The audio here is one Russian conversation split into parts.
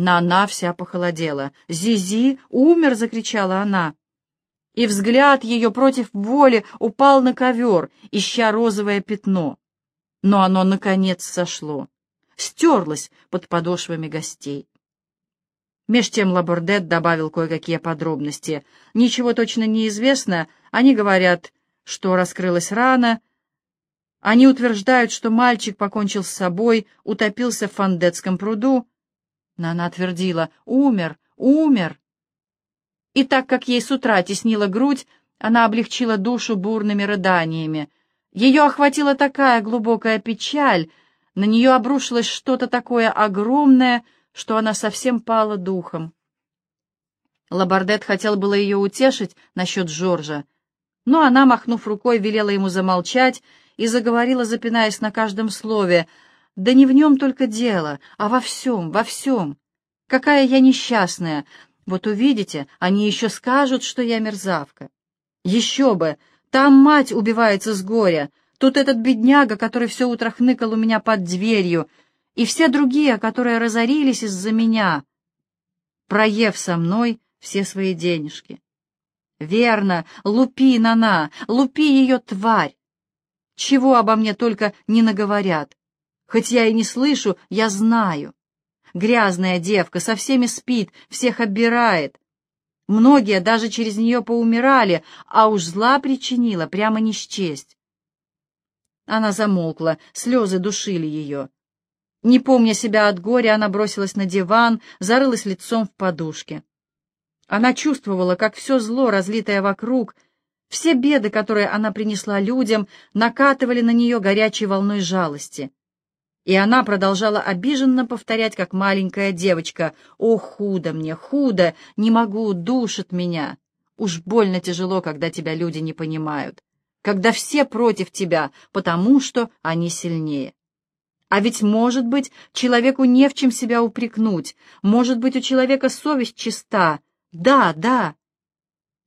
Нана вся похолодела. «Зизи умер!» — закричала она. И взгляд ее против воли упал на ковер, ища розовое пятно. Но оно, наконец, сошло, стерлось под подошвами гостей. Меж тем Лабордет добавил кое-какие подробности. Ничего точно не известно. Они говорят, что раскрылась рана. Они утверждают, что мальчик покончил с собой, утопился в Фандетском пруду. Но она твердила «Умер, умер». И так как ей с утра теснила грудь, она облегчила душу бурными рыданиями. Ее охватила такая глубокая печаль, на нее обрушилось что-то такое огромное, что она совсем пала духом. Лабардет хотел было ее утешить насчет Жоржа, но она, махнув рукой, велела ему замолчать и заговорила, запинаясь на каждом слове. «Да не в нем только дело, а во всем, во всем. Какая я несчастная! Вот увидите, они еще скажут, что я мерзавка. Еще бы! Там мать убивается с горя, тут этот бедняга, который все утро хныкал у меня под дверью, и все другие, которые разорились из-за меня, проев со мной все свои денежки. Верно, лупи, Нана, лупи ее, тварь! Чего обо мне только не наговорят. Хоть я и не слышу, я знаю. Грязная девка, со всеми спит, всех оббирает. Многие даже через нее поумирали, а уж зла причинила, прямо не счесть. Она замолкла, слезы душили ее. Не помня себя от горя, она бросилась на диван, зарылась лицом в подушке. Она чувствовала, как все зло, разлитое вокруг, все беды, которые она принесла людям, накатывали на нее горячей волной жалости. И она продолжала обиженно повторять, как маленькая девочка, «О, худо мне, худо, не могу, душит меня». Уж больно тяжело, когда тебя люди не понимают, когда все против тебя, потому что они сильнее. А ведь, может быть, человеку не в чем себя упрекнуть, может быть, у человека совесть чиста. Да, да.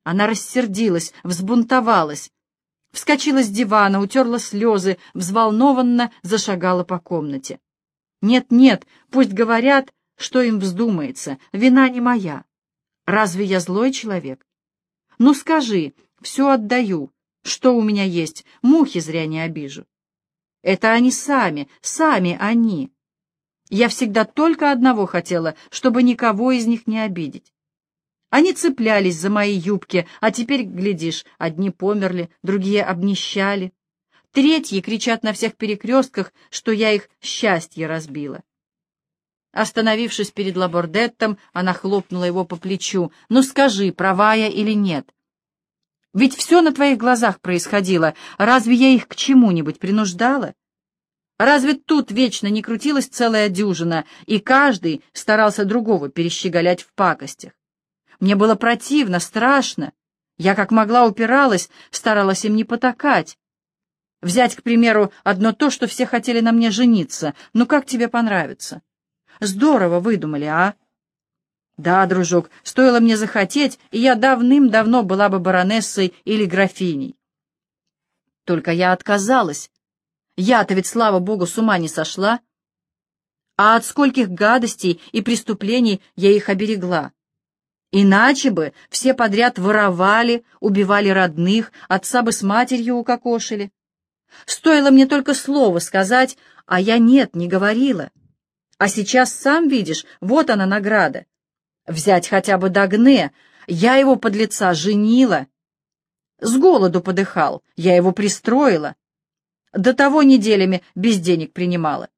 Она рассердилась, взбунтовалась, Вскочила с дивана, утерла слезы, взволнованно зашагала по комнате. «Нет, нет, пусть говорят, что им вздумается, вина не моя. Разве я злой человек? Ну скажи, все отдаю, что у меня есть, мухи зря не обижу. Это они сами, сами они. Я всегда только одного хотела, чтобы никого из них не обидеть. Они цеплялись за мои юбки, а теперь, глядишь, одни померли, другие обнищали. Третьи кричат на всех перекрестках, что я их счастье разбила. Остановившись перед Лабордеттом, она хлопнула его по плечу. «Ну скажи, права я или нет? Ведь все на твоих глазах происходило. Разве я их к чему-нибудь принуждала? Разве тут вечно не крутилась целая дюжина, и каждый старался другого перещеголять в пакостях? Мне было противно, страшно. Я как могла упиралась, старалась им не потакать. Взять, к примеру, одно то, что все хотели на мне жениться. Ну как тебе понравится? Здорово выдумали, а? Да, дружок, стоило мне захотеть, и я давным-давно была бы баронессой или графиней. Только я отказалась. Я-то ведь, слава богу, с ума не сошла. А от скольких гадостей и преступлений я их оберегла. Иначе бы все подряд воровали, убивали родных, отца бы с матерью укокошили. Стоило мне только слово сказать, а я нет, не говорила. А сейчас сам видишь, вот она награда. Взять хотя бы Дагне, я его под лица женила. С голоду подыхал, я его пристроила. До того неделями без денег принимала.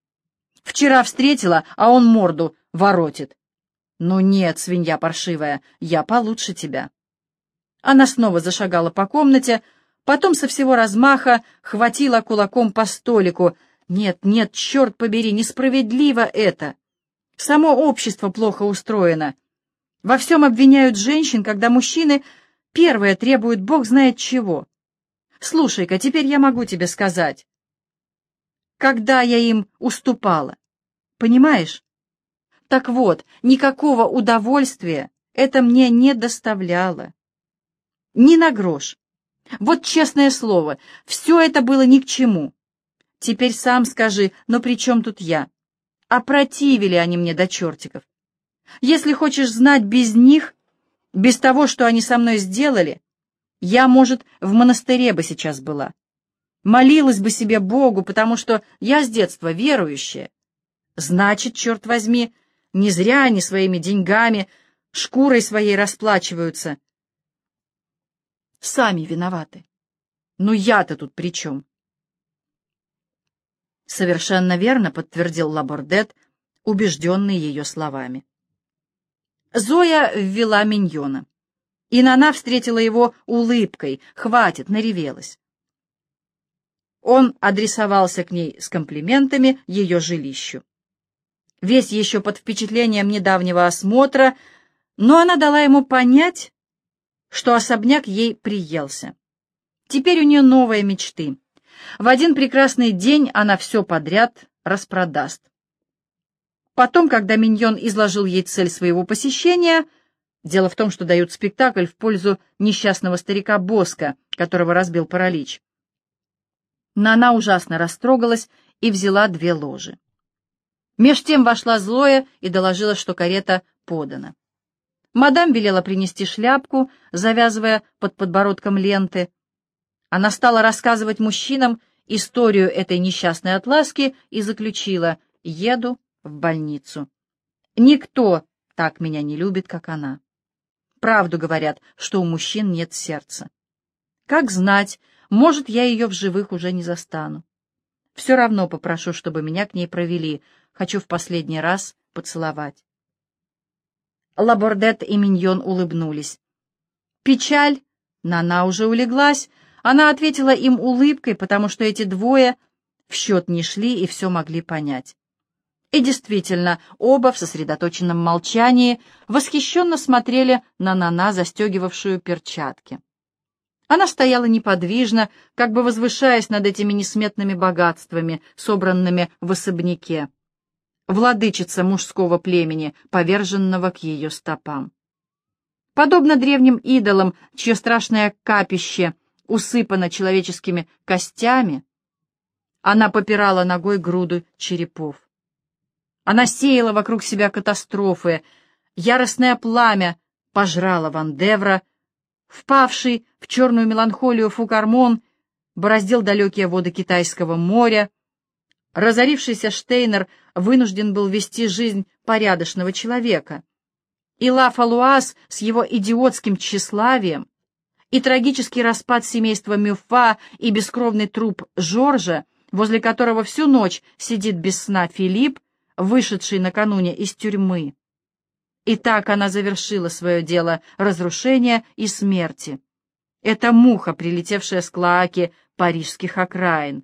Вчера встретила, а он морду воротит. «Ну нет, свинья паршивая, я получше тебя». Она снова зашагала по комнате, потом со всего размаха хватила кулаком по столику. «Нет, нет, черт побери, несправедливо это! Само общество плохо устроено. Во всем обвиняют женщин, когда мужчины первые требуют бог знает чего. Слушай-ка, теперь я могу тебе сказать, когда я им уступала. Понимаешь? Так вот, никакого удовольствия это мне не доставляло. Ни на грош. Вот честное слово, все это было ни к чему. Теперь сам скажи, но при чем тут я? Опротивили они мне до чертиков. Если хочешь знать без них, без того, что они со мной сделали, я, может, в монастыре бы сейчас была. Молилась бы себе Богу, потому что я с детства верующая. Значит, черт возьми, не зря они своими деньгами, шкурой своей расплачиваются. Сами виноваты. Ну я-то тут при чем? Совершенно верно подтвердил Лабордет, убежденный ее словами. Зоя ввела миньона. И Нана встретила его улыбкой. Хватит, наревелась. Он адресовался к ней с комплиментами ее жилищу. Весь еще под впечатлением недавнего осмотра, но она дала ему понять, что особняк ей приелся. Теперь у нее новые мечты. В один прекрасный день она все подряд распродаст. Потом, когда Миньон изложил ей цель своего посещения, дело в том, что дают спектакль в пользу несчастного старика Боска, которого разбил паралич. Но она ужасно растрогалась и взяла две ложи. Меж тем вошла злое и доложила, что карета подана. Мадам велела принести шляпку, завязывая под подбородком ленты. Она стала рассказывать мужчинам историю этой несчастной атласки и заключила «Еду в больницу. Никто так меня не любит, как она. Правду говорят, что у мужчин нет сердца. Как знать, может, я ее в живых уже не застану. Все равно попрошу, чтобы меня к ней провели. Хочу в последний раз поцеловать. Лабордет и Миньон улыбнулись. Печаль, Нана уже улеглась, она ответила им улыбкой, потому что эти двое в счет не шли и все могли понять. И действительно, оба в сосредоточенном молчании восхищенно смотрели на Нана, застегивавшую перчатки. Она стояла неподвижно, как бы возвышаясь над этими несметными богатствами, собранными в особняке. Владычица мужского племени, поверженного к ее стопам. Подобно древним идолам, чье страшное капище усыпано человеческими костями, она попирала ногой груду черепов. Она сеяла вокруг себя катастрофы. Яростное пламя пожрало Вандевра. Впавший в черную меланхолию Фукармон бороздил далекие воды Китайского моря. Разорившийся Штейнер вынужден был вести жизнь порядочного человека. И Ла Фалуаз с его идиотским тщеславием, и трагический распад семейства Мюфа, и бескровный труп Жоржа, возле которого всю ночь сидит без сна Филипп, вышедший накануне из тюрьмы. И так она завершила свое дело разрушения и смерти. Это муха, прилетевшая с Клоаки парижских окраин,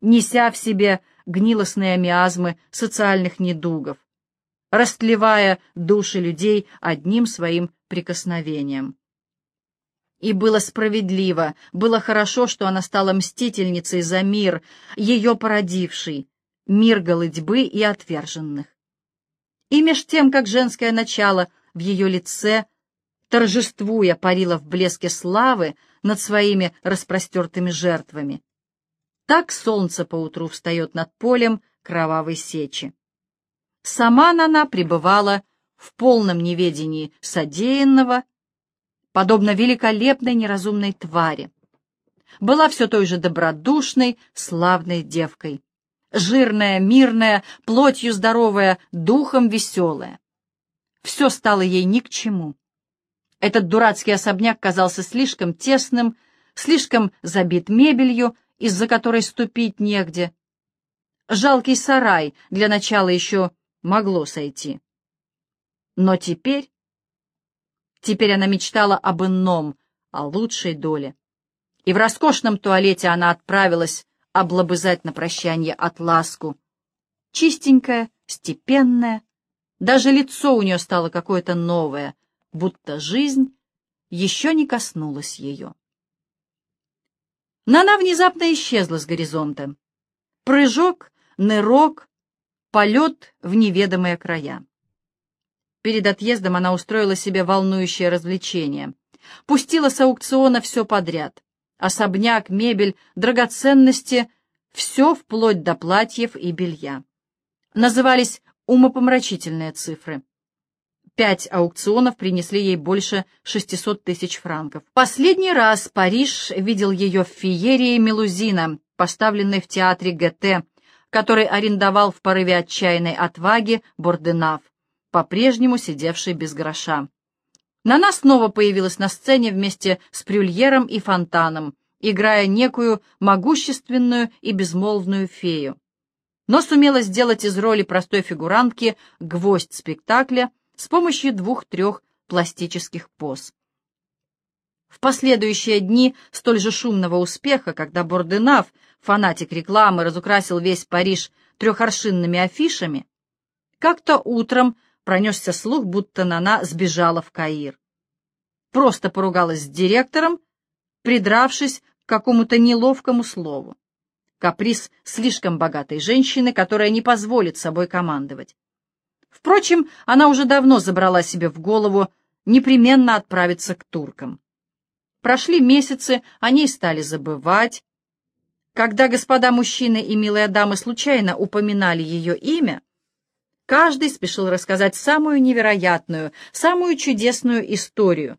неся в себе гнилостные миазмы социальных недугов, растлевая души людей одним своим прикосновением. И было справедливо, было хорошо, что она стала мстительницей за мир, ее породивший, мир голыдьбы и отверженных. И меж тем, как женское начало в ее лице, торжествуя, парило в блеске славы над своими распростертыми жертвами, так солнце поутру встает над полем кровавой сечи. Сама Нана пребывала в полном неведении содеянного, подобно великолепной неразумной твари. Была все той же добродушной, славной девкой жирная, мирная, плотью здоровая, духом веселая. Все стало ей ни к чему. Этот дурацкий особняк казался слишком тесным, слишком забит мебелью, из-за которой ступить негде. Жалкий сарай для начала еще могло сойти. Но теперь... Теперь она мечтала об ином, о лучшей доле. И в роскошном туалете она отправилась облобызать на прощание отласку. Чистенькая, степенная, даже лицо у нее стало какое-то новое, будто жизнь еще не коснулась ее. Но она внезапно исчезла с горизонта. Прыжок, нырок, полет в неведомые края. Перед отъездом она устроила себе волнующее развлечение. Пустила с аукциона все подряд особняк, мебель, драгоценности, все вплоть до платьев и белья. Назывались умопомрачительные цифры. Пять аукционов принесли ей больше 600 тысяч франков. Последний раз Париж видел ее в феерии Мелузина, поставленной в театре ГТ, который арендовал в порыве отчаянной отваги Борденав, по-прежнему сидевший без гроша. Нана снова появилась на сцене вместе с Прюльером и Фонтаном, играя некую могущественную и безмолвную фею. Но сумела сделать из роли простой фигурантки гвоздь спектакля с помощью двух-трех пластических поз. В последующие дни столь же шумного успеха, когда Борденав, фанатик рекламы, разукрасил весь Париж трехоршинными афишами, как-то утром пронесся слух, будто Нана сбежала в Каир. Просто поругалась с директором, придравшись к какому-то неловкому слову. Каприз слишком богатой женщины, которая не позволит собой командовать. Впрочем, она уже давно забрала себе в голову непременно отправиться к туркам. Прошли месяцы, о ней стали забывать. Когда господа мужчины и милые дамы случайно упоминали ее имя, каждый спешил рассказать самую невероятную, самую чудесную историю,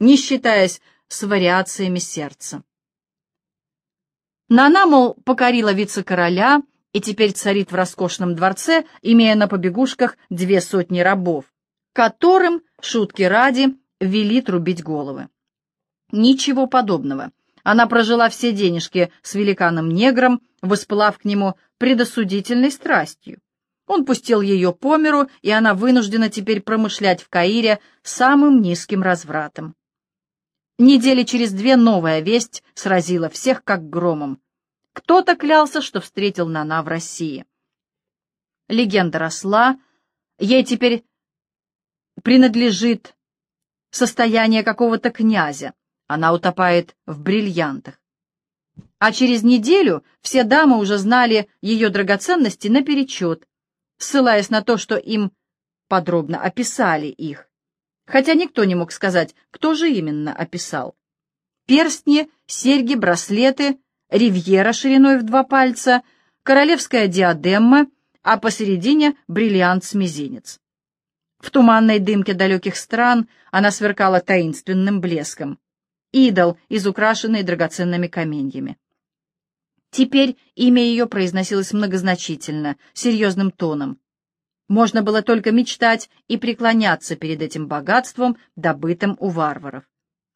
не считаясь с вариациями сердца. Нана, мол, покорила вице-короля и теперь царит в роскошном дворце, имея на побегушках две сотни рабов, которым, шутки ради, вели трубить головы. Ничего подобного. Она прожила все денежки с великаном-негром, воспылав к нему предосудительной страстью. Он пустил ее по миру, и она вынуждена теперь промышлять в Каире самым низким развратом. Недели через две новая весть сразила всех как громом. Кто-то клялся, что встретил Нана в России. Легенда росла, ей теперь принадлежит состояние какого-то князя, она утопает в бриллиантах. А через неделю все дамы уже знали ее драгоценности наперечет, ссылаясь на то, что им подробно описали их. Хотя никто не мог сказать, кто же именно описал. Перстни, серьги, браслеты ривьера шириной в два пальца, королевская диадемма, а посередине бриллиант с мизинец. В туманной дымке далеких стран она сверкала таинственным блеском. Идол, изукрашенный драгоценными каменьями. Теперь имя ее произносилось многозначительно, серьезным тоном. Можно было только мечтать и преклоняться перед этим богатством, добытым у варваров.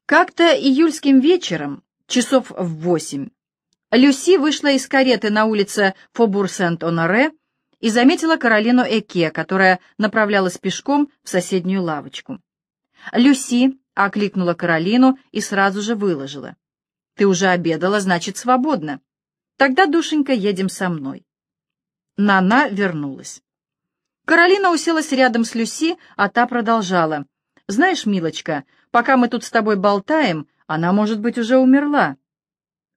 Как-то июльским вечером, часов в восемь, Люси вышла из кареты на улице Фобур-Сент-Оноре и заметила Каролину Эке, которая направлялась пешком в соседнюю лавочку. Люси окликнула Каролину и сразу же выложила. «Ты уже обедала, значит, свободна. Тогда, душенька, едем со мной». Нана вернулась. Каролина уселась рядом с Люси, а та продолжала. «Знаешь, милочка, пока мы тут с тобой болтаем, она, может быть, уже умерла».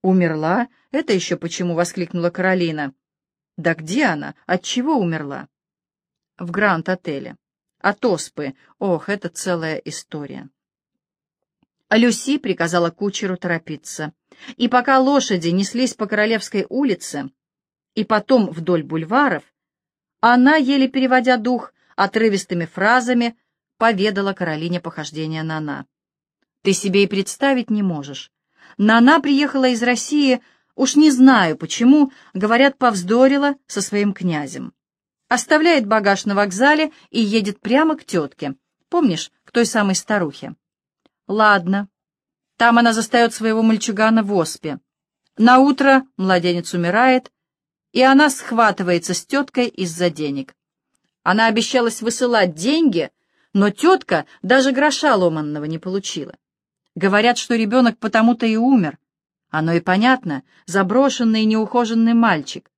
«Умерла? Это еще почему?» — воскликнула Каролина. «Да где она? От чего умерла?» «В Гранд-отеле. От оспы. Ох, это целая история». А Люси приказала кучеру торопиться. И пока лошади неслись по Королевской улице и потом вдоль бульваров, она, еле переводя дух, отрывистыми фразами поведала Каролине похождения Нана. «Ты себе и представить не можешь. Нана приехала из России, уж не знаю почему, говорят, повздорила со своим князем. Оставляет багаж на вокзале и едет прямо к тетке. Помнишь, к той самой старухе? Ладно. Там она застает своего мальчугана в оспе. На утро младенец умирает, и она схватывается с теткой из-за денег. Она обещалась высылать деньги, но тетка даже гроша ломанного не получила. Говорят, что ребенок потому-то и умер. Оно и понятно, заброшенный и неухоженный мальчик.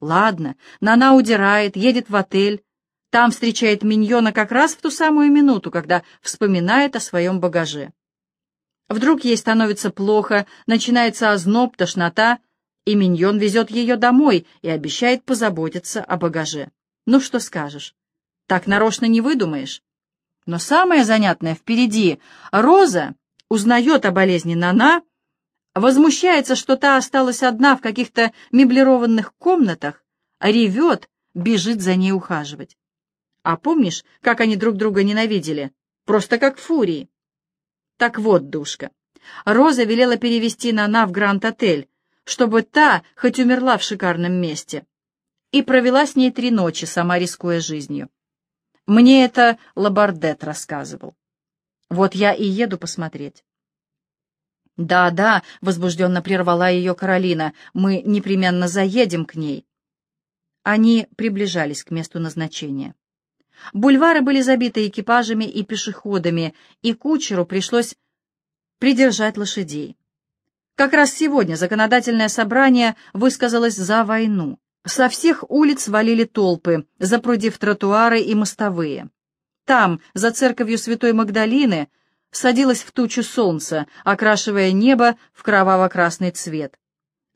Ладно, Нана удирает, едет в отель. Там встречает Миньона как раз в ту самую минуту, когда вспоминает о своем багаже. Вдруг ей становится плохо, начинается озноб, тошнота, и Миньон везет ее домой и обещает позаботиться о багаже. Ну что скажешь? Так нарочно не выдумаешь. Но самое занятное впереди. Роза узнает о болезни Нана, возмущается, что та осталась одна в каких-то меблированных комнатах, а ревет, бежит за ней ухаживать. А помнишь, как они друг друга ненавидели? Просто как фурии. Так вот, душка, Роза велела перевести Нана в Гранд-отель, чтобы та хоть умерла в шикарном месте, и провела с ней три ночи, сама рискуя жизнью. Мне это Лабардет рассказывал. Вот я и еду посмотреть. «Да, да», — возбужденно прервала ее Каролина, — «мы непременно заедем к ней». Они приближались к месту назначения. Бульвары были забиты экипажами и пешеходами, и кучеру пришлось придержать лошадей. Как раз сегодня законодательное собрание высказалось за войну. Со всех улиц валили толпы, запрудив тротуары и мостовые. Там, за церковью Святой Магдалины, садилось в тучу солнца, окрашивая небо в кроваво-красный цвет,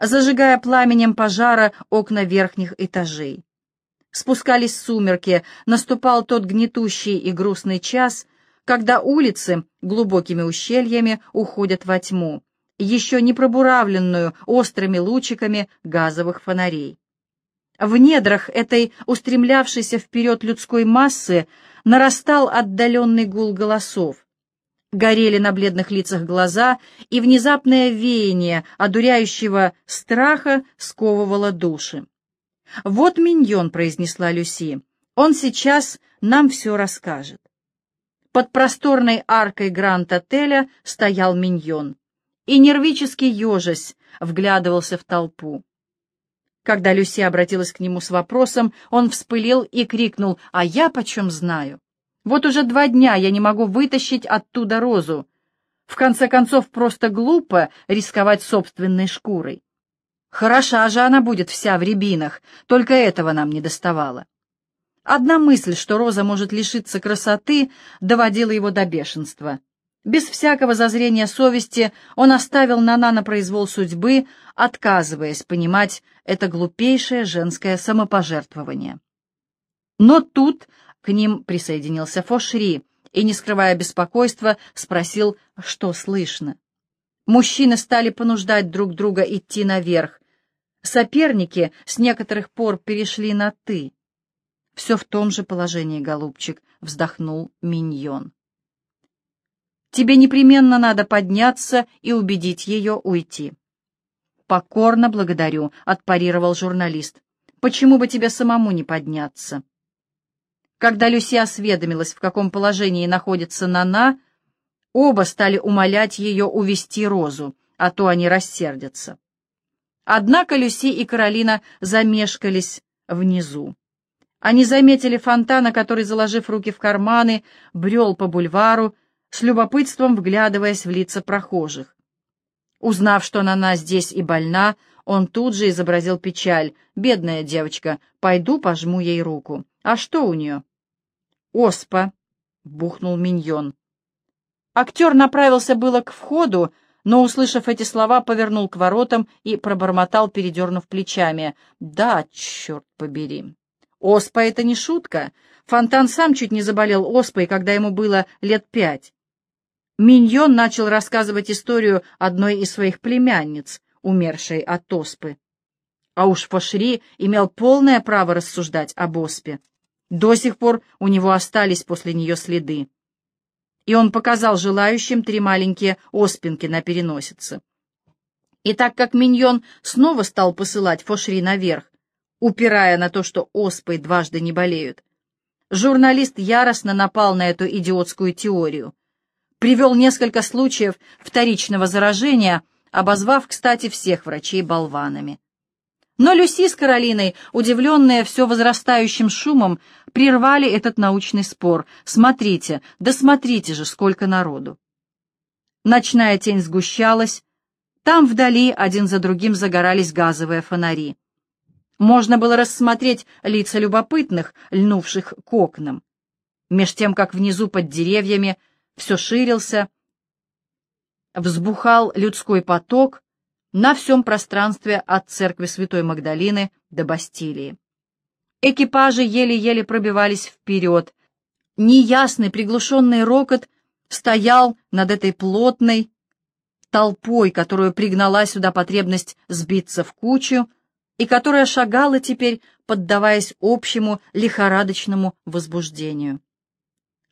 зажигая пламенем пожара окна верхних этажей. Спускались сумерки, наступал тот гнетущий и грустный час, когда улицы глубокими ущельями уходят во тьму, еще не пробуравленную острыми лучиками газовых фонарей. В недрах этой устремлявшейся вперед людской массы нарастал отдаленный гул голосов. Горели на бледных лицах глаза, и внезапное веяние одуряющего страха сковывало души. «Вот миньон», — произнесла Люси, — «он сейчас нам все расскажет». Под просторной аркой Гранд-отеля стоял миньон, и нервически ежась вглядывался в толпу. Когда Люси обратилась к нему с вопросом, он вспылил и крикнул «А я почем знаю? Вот уже два дня я не могу вытащить оттуда розу. В конце концов, просто глупо рисковать собственной шкурой. Хороша же она будет вся в рябинах, только этого нам не доставало. Одна мысль, что роза может лишиться красоты, доводила его до бешенства. Без всякого зазрения совести он оставил Нана на произвол судьбы, отказываясь понимать это глупейшее женское самопожертвование. Но тут к ним присоединился Фошри и, не скрывая беспокойства, спросил, что слышно. Мужчины стали понуждать друг друга идти наверх. Соперники с некоторых пор перешли на «ты». «Все в том же положении, голубчик», — вздохнул Миньон. Тебе непременно надо подняться и убедить ее уйти. «Покорно благодарю», — отпарировал журналист. «Почему бы тебе самому не подняться?» Когда Люси осведомилась, в каком положении находится Нана, оба стали умолять ее увести Розу, а то они рассердятся. Однако Люси и Каролина замешкались внизу. Они заметили фонтана, который, заложив руки в карманы, брел по бульвару, с любопытством вглядываясь в лица прохожих. Узнав, что Нана здесь и больна, он тут же изобразил печаль. «Бедная девочка, пойду пожму ей руку. А что у нее?» «Оспа», — бухнул миньон. Актер направился было к входу, но, услышав эти слова, повернул к воротам и пробормотал, передернув плечами. «Да, черт побери! Оспа — это не шутка. Фонтан сам чуть не заболел оспой, когда ему было лет пять. Миньон начал рассказывать историю одной из своих племянниц, умершей от оспы. А уж Фошри имел полное право рассуждать об оспе. До сих пор у него остались после нее следы. И он показал желающим три маленькие оспинки на переносице. И так как Миньон снова стал посылать Фошри наверх, упирая на то, что оспой дважды не болеют, журналист яростно напал на эту идиотскую теорию — привел несколько случаев вторичного заражения, обозвав, кстати, всех врачей болванами. Но Люси с Каролиной, удивленные все возрастающим шумом, прервали этот научный спор. Смотрите, да смотрите же, сколько народу. Ночная тень сгущалась, там вдали один за другим загорались газовые фонари. Можно было рассмотреть лица любопытных, льнувших к окнам. Меж тем, как внизу под деревьями все ширился, взбухал людской поток на всем пространстве от церкви Святой Магдалины до Бастилии. Экипажи еле-еле пробивались вперед. Неясный приглушенный рокот стоял над этой плотной толпой, которую пригнала сюда потребность сбиться в кучу, и которая шагала теперь, поддаваясь общему лихорадочному возбуждению.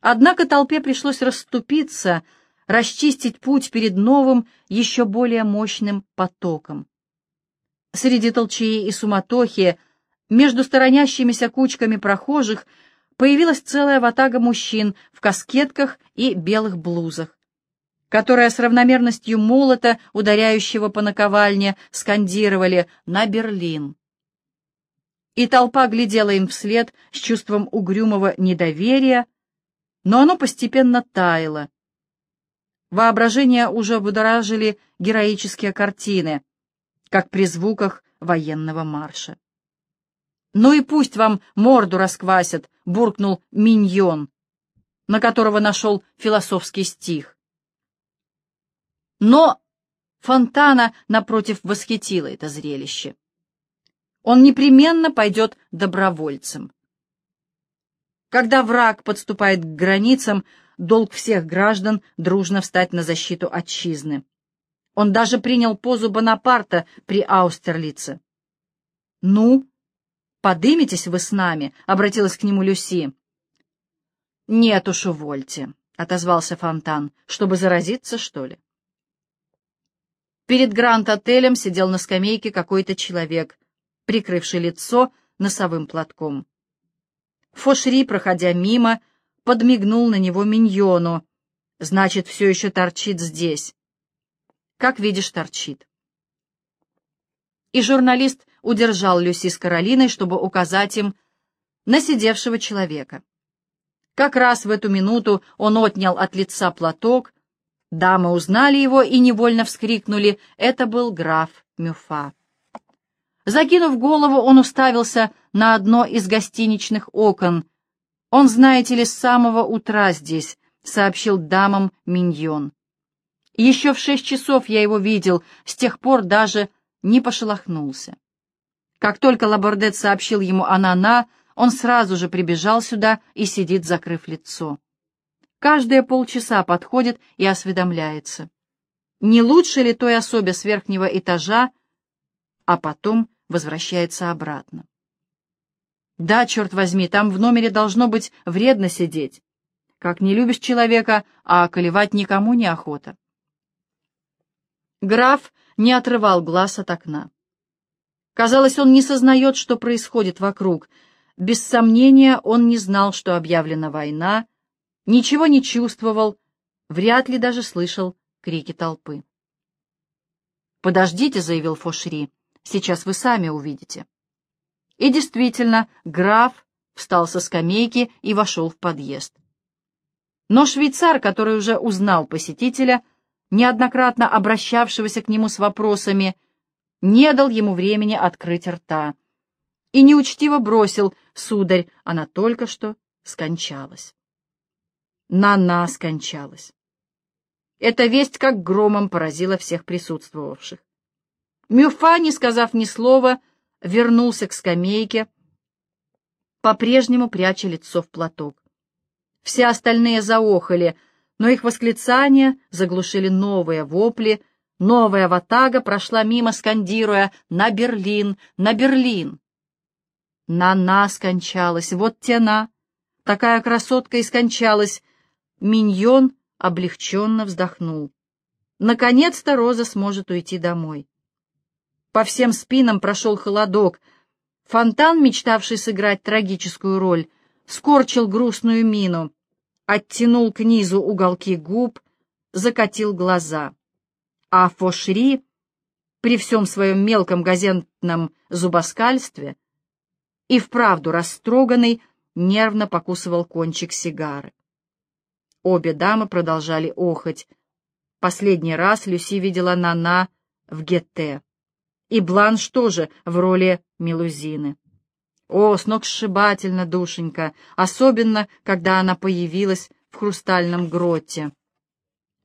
Однако толпе пришлось расступиться, расчистить путь перед новым, еще более мощным потоком. Среди толчаи и суматохи, между сторонящимися кучками прохожих, появилась целая ватага мужчин в каскетках и белых блузах, которая с равномерностью молота, ударяющего по наковальне, скандировали «на Берлин». И толпа глядела им вслед с чувством угрюмого недоверия, но оно постепенно таяло. Воображение уже будоражили героические картины, как при звуках военного марша. «Ну и пусть вам морду расквасят», — буркнул Миньон, на которого нашел философский стих. Но Фонтана, напротив, восхитило это зрелище. Он непременно пойдет добровольцем. Когда враг подступает к границам, долг всех граждан дружно встать на защиту отчизны. Он даже принял позу Бонапарта при Аустерлице. «Ну, подымитесь вы с нами», — обратилась к нему Люси. «Нет уж, увольте», — отозвался Фонтан, — «чтобы заразиться, что ли?» Перед Гранд-отелем сидел на скамейке какой-то человек, прикрывший лицо носовым платком. Фошри, проходя мимо, подмигнул на него миньону. Значит, все еще торчит здесь. Как видишь, торчит. И журналист удержал Люси с Каролиной, чтобы указать им на сидевшего человека. Как раз в эту минуту он отнял от лица платок. Дамы узнали его и невольно вскрикнули. Это был граф Мюфа. Закинув голову, он уставился на одно из гостиничных окон. «Он, знаете ли, с самого утра здесь», — сообщил дамам Миньон. «Еще в шесть часов я его видел, с тех пор даже не пошелохнулся». Как только Лабордет сообщил ему о Нана, он сразу же прибежал сюда и сидит, закрыв лицо. Каждые полчаса подходит и осведомляется. Не лучше ли той особе с верхнего этажа, а потом возвращается обратно. Да, черт возьми, там в номере должно быть вредно сидеть. Как не любишь человека, а колевать никому не охота. Граф не отрывал глаз от окна. Казалось, он не сознает, что происходит вокруг. Без сомнения, он не знал, что объявлена война, ничего не чувствовал, вряд ли даже слышал крики толпы. «Подождите», — заявил Фошри, — «сейчас вы сами увидите». И действительно, граф встал со скамейки и вошел в подъезд. Но швейцар, который уже узнал посетителя, неоднократно обращавшегося к нему с вопросами, не дал ему времени открыть рта и неучтиво бросил, сударь, она только что скончалась. На-на скончалась. Эта весть как громом поразила всех присутствовавших. Мюфа, не сказав ни слова, — вернулся к скамейке, по-прежнему пряча лицо в платок. Все остальные заохали, но их восклицания заглушили новые вопли, новая ватага прошла мимо, скандируя «На Берлин! На Берлин!» На-на скончалась, вот тена, такая красотка и скончалась. Миньон облегченно вздохнул. Наконец-то Роза сможет уйти домой. По всем спинам прошел холодок. Фонтан, мечтавший сыграть трагическую роль, скорчил грустную мину, оттянул к низу уголки губ, закатил глаза. А Фошри, при всем своем мелком газетном зубоскальстве, и вправду растроганный, нервно покусывал кончик сигары. Обе дамы продолжали охоть. Последний раз Люси видела Нана в Гетте и Бланш тоже в роли Мелузины. О, сногсшибательно, душенька, особенно, когда она появилась в хрустальном гроте.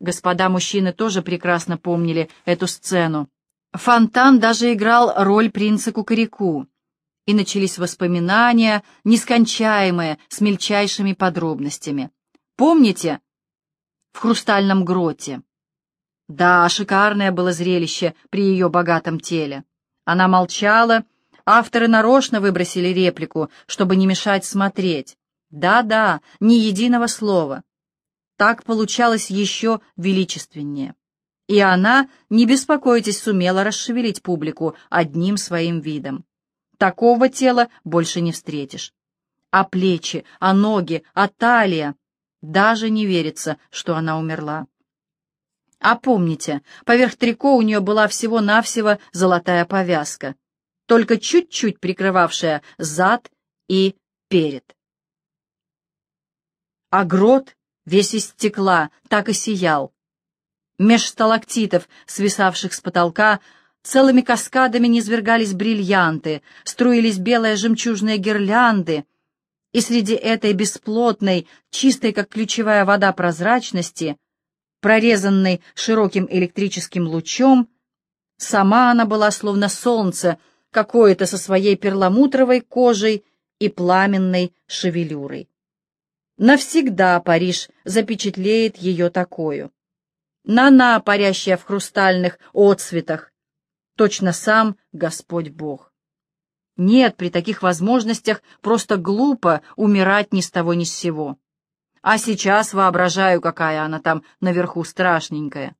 Господа мужчины тоже прекрасно помнили эту сцену. Фонтан даже играл роль принца Кукареку, и начались воспоминания, нескончаемые, с мельчайшими подробностями. Помните? В хрустальном гроте. Да, шикарное было зрелище при ее богатом теле. Она молчала, Авторы нарочно выбросили реплику, чтобы не мешать смотреть. Да-да, ни единого слова. Так получалось еще величественнее. И она, не беспокойтесь, сумела расшевелить публику одним своим видом. Такого тела больше не встретишь. А плечи, а ноги, а талия. Даже не верится, что она умерла. А помните, поверх трико у нее была всего-навсего золотая повязка, только чуть-чуть прикрывавшая зад и перед. А грот, весь из стекла, так и сиял. Меж сталактитов, свисавших с потолка, целыми каскадами низвергались бриллианты, струились белые жемчужные гирлянды, и среди этой бесплотной, чистой, как ключевая вода прозрачности, прорезанной широким электрическим лучом, сама она была словно солнце, какое-то со своей перламутровой кожей и пламенной шевелюрой. Навсегда Париж запечатлеет ее такую. Нана, парящая в хрустальных отцветах, точно сам Господь Бог. Нет, при таких возможностях просто глупо умирать ни с того ни с сего. А сейчас воображаю, какая она там наверху страшненькая.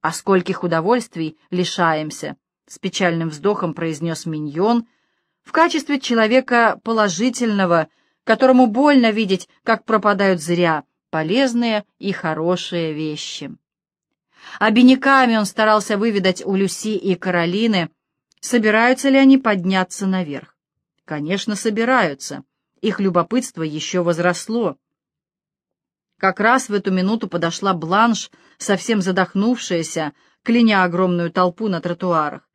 А скольких удовольствий лишаемся, с печальным вздохом произнес Миньон, в качестве человека положительного, которому больно видеть, как пропадают зря полезные и хорошие вещи. Обиняками он старался выведать у Люси и Каролины, собираются ли они подняться наверх. Конечно, собираются. Их любопытство еще возросло. Как раз в эту минуту подошла Бланш, совсем задохнувшаяся, кляня огромную толпу на тротуарах.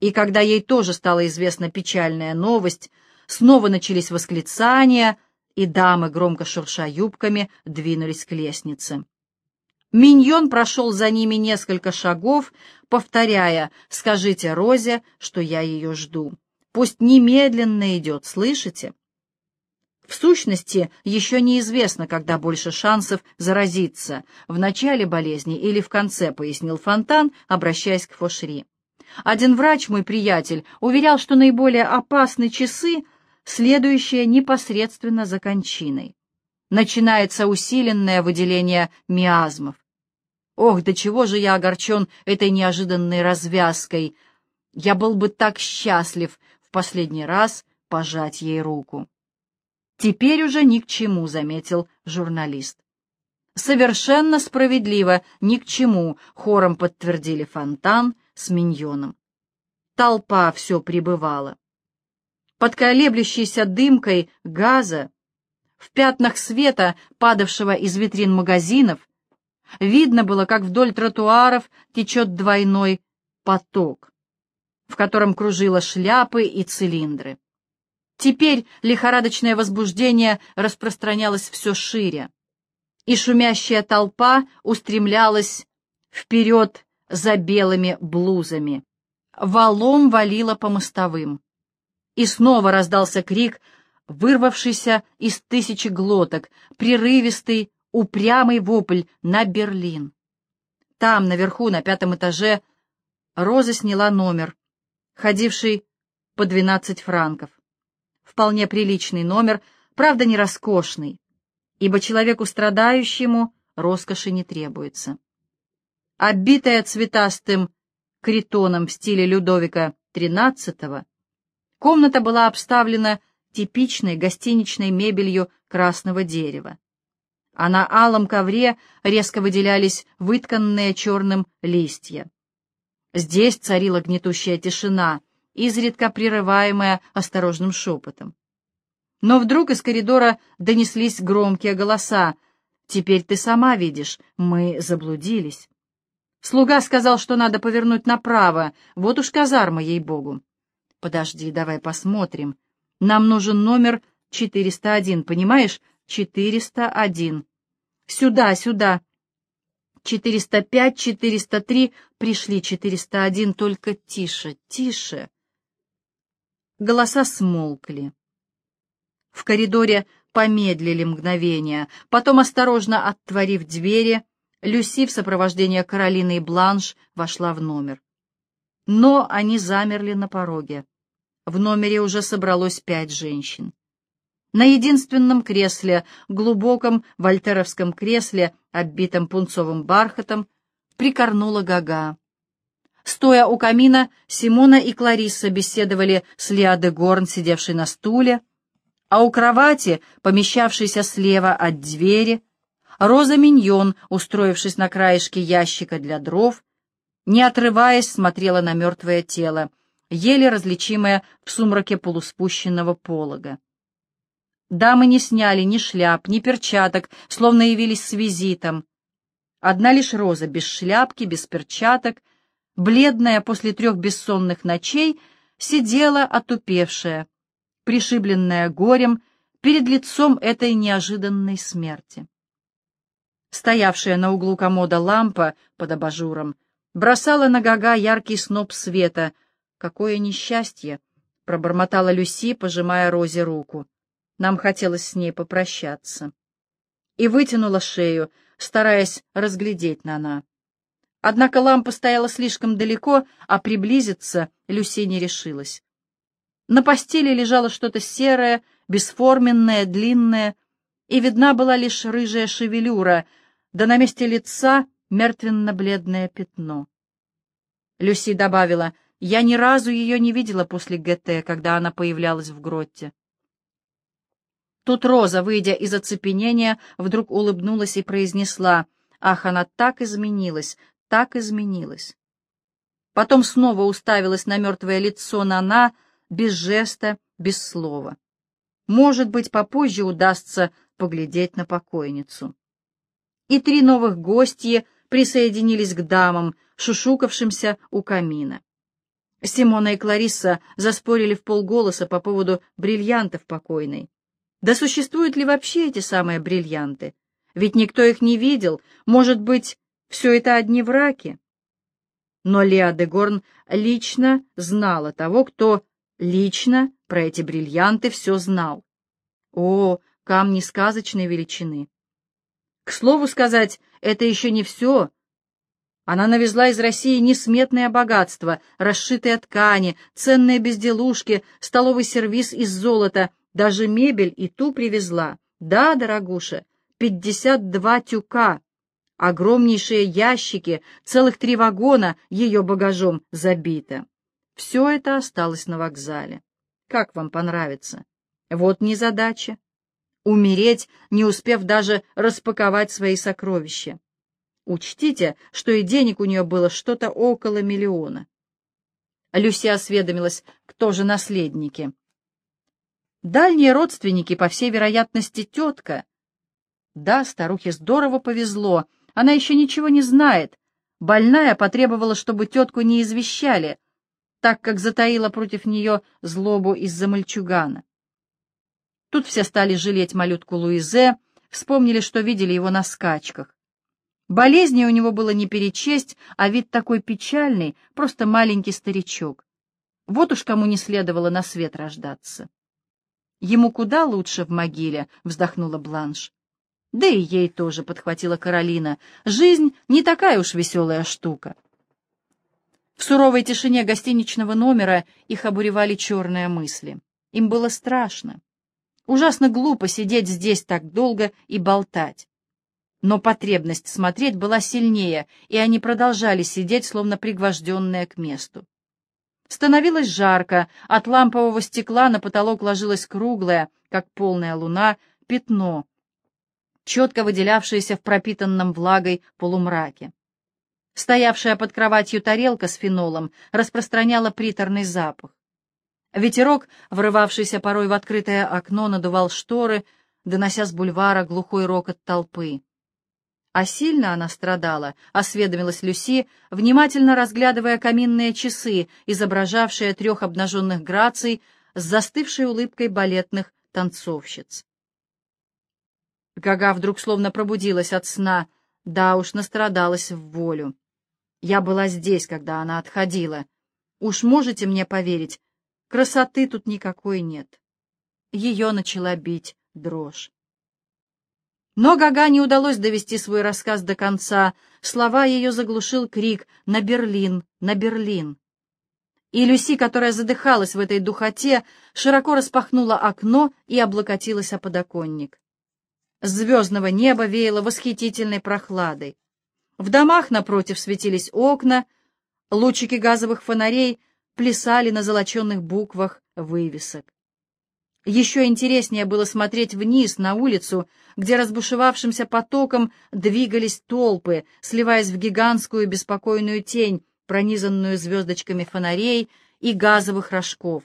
И когда ей тоже стала известна печальная новость, снова начались восклицания, и дамы, громко шурша юбками, двинулись к лестнице. Миньон прошел за ними несколько шагов, повторяя «Скажите Розе, что я ее жду. Пусть немедленно идет, слышите?» В сущности, еще неизвестно, когда больше шансов заразиться, в начале болезни или в конце, пояснил Фонтан, обращаясь к Фошри. Один врач, мой приятель, уверял, что наиболее опасны часы, следующие непосредственно за кончиной. Начинается усиленное выделение миазмов. Ох, до чего же я огорчен этой неожиданной развязкой! Я был бы так счастлив в последний раз пожать ей руку. Теперь уже ни к чему, заметил журналист. Совершенно справедливо, ни к чему, хором подтвердили Фонтан с Миньоном. Толпа все прибывала. Под колеблющейся дымкой газа, в пятнах света, падавшего из витрин магазинов, видно было, как вдоль тротуаров течет двойной поток, в котором кружило шляпы и цилиндры. Теперь лихорадочное возбуждение распространялось все шире, и шумящая толпа устремлялась вперед за белыми блузами. Валом валила по мостовым. И снова раздался крик, вырвавшийся из тысячи глоток, прерывистый, упрямый вопль на Берлин. Там, наверху, на пятом этаже, Роза сняла номер, ходивший по двенадцать франков вполне приличный номер, правда не роскошный, ибо человеку страдающему роскоши не требуется. Оббитая цветастым критоном в стиле Людовика XIII, комната была обставлена типичной гостиничной мебелью красного дерева. А на алом ковре резко выделялись вытканные черным листья. Здесь царила гнетущая тишина — изредка прерываемая осторожным шепотом. Но вдруг из коридора донеслись громкие голоса. «Теперь ты сама видишь, мы заблудились». Слуга сказал, что надо повернуть направо, вот уж казарма, ей-богу. Подожди, давай посмотрим. Нам нужен номер 401, понимаешь? 401. Сюда, сюда. 405, 403, пришли 401, только тише, тише. Голоса смолкли. В коридоре помедлили мгновения, потом, осторожно оттворив двери, Люси в сопровождении Каролины и Бланш вошла в номер. Но они замерли на пороге. В номере уже собралось пять женщин. На единственном кресле, глубоком вольтеровском кресле, оббитом пунцовым бархатом, прикорнула Гага. Стоя у камина, Симона и Кларисса беседовали с де Горн, сидевшей на стуле, а у кровати, помещавшейся слева от двери, Роза Миньон, устроившись на краешке ящика для дров, не отрываясь, смотрела на мертвое тело, еле различимое в сумраке полуспущенного полога. Дамы не сняли ни шляп, ни перчаток, словно явились с визитом. Одна лишь Роза, без шляпки, без перчаток, бледная после трех бессонных ночей, сидела отупевшая, пришибленная горем, перед лицом этой неожиданной смерти. Стоявшая на углу комода лампа под абажуром бросала на Гага яркий сноп света. «Какое несчастье!» — пробормотала Люси, пожимая Розе руку. Нам хотелось с ней попрощаться. И вытянула шею, стараясь разглядеть Нана. Однако лампа стояла слишком далеко, а приблизиться Люси не решилась. На постели лежало что-то серое, бесформенное, длинное, и видна была лишь рыжая шевелюра, да на месте лица мертвенно-бледное пятно. Люси добавила, «Я ни разу ее не видела после ГТ, когда она появлялась в гротте». Тут Роза, выйдя из оцепенения, вдруг улыбнулась и произнесла, «Ах, она так изменилась, так изменилась». Потом снова уставилась на мертвое лицо Нана, без жеста, без слова. Может быть, попозже удастся поглядеть на покойницу. И три новых гостья присоединились к дамам, шушукавшимся у камина. Симона и Кларисса заспорили в полголоса по поводу бриллиантов покойной. Да существуют ли вообще эти самые бриллианты? Ведь никто их не видел. Может быть, все это одни враки? Но Леа де Горн лично знала того, кто лично про эти бриллианты все знал. О, камни сказочной величины! К слову сказать, это еще не все. Она навезла из России несметное богатство, расшитые ткани, ценные безделушки, столовый сервиз из золота — даже мебель и ту привезла. Да, дорогуша, пятьдесят два тюка. Огромнейшие ящики, целых три вагона ее багажом забито. Все это осталось на вокзале. Как вам понравится? Вот незадача. Умереть, не успев даже распаковать свои сокровища. Учтите, что и денег у нее было что-то около миллиона. Люси осведомилась, кто же наследники. Дальние родственники, по всей вероятности, тетка. Да, старухе здорово повезло, она еще ничего не знает. Больная потребовала, чтобы тетку не извещали, так как затаила против нее злобу из-за мальчугана. Тут все стали жалеть малютку Луизе, вспомнили, что видели его на скачках. Болезни у него было не перечесть, а вид такой печальный, просто маленький старичок. Вот уж кому не следовало на свет рождаться. Ему куда лучше в могиле, вздохнула Бланш. Да и ей тоже, подхватила Каролина. Жизнь не такая уж веселая штука. В суровой тишине гостиничного номера их обуревали черные мысли. Им было страшно. Ужасно глупо сидеть здесь так долго и болтать. Но потребность смотреть была сильнее, и они продолжали сидеть, словно пригвожденные к месту. Становилось жарко, от лампового стекла на потолок ложилось круглое, как полная луна, пятно, четко выделявшееся в пропитанном влагой полумраке. Стоявшая под кроватью тарелка с фенолом распространяла приторный запах. Ветерок, врывавшийся порой в открытое окно, надувал шторы, донося с бульвара глухой рокот толпы. А сильно она страдала, осведомилась Люси, внимательно разглядывая каминные часы, изображавшие трех обнаженных граций с застывшей улыбкой балетных танцовщиц. Гага вдруг словно пробудилась от сна, да уж настрадалась в волю. Я была здесь, когда она отходила. Уж можете мне поверить, красоты тут никакой нет. Ее начала бить дрожь. Но Гага не удалось довести свой рассказ до конца. Слова ее заглушил крик «На Берлин! На Берлин!». и Люси, которая задыхалась в этой духоте, широко распахнула окно и облокотилась о подоконник. Звездного неба веяло восхитительной прохладой. В домах напротив светились окна, лучики газовых фонарей плясали на золоченных буквах вывесок. Еще интереснее было смотреть вниз, на улицу, где разбушевавшимся потоком двигались толпы, сливаясь в гигантскую беспокойную тень, пронизанную звездочками фонарей и газовых рожков.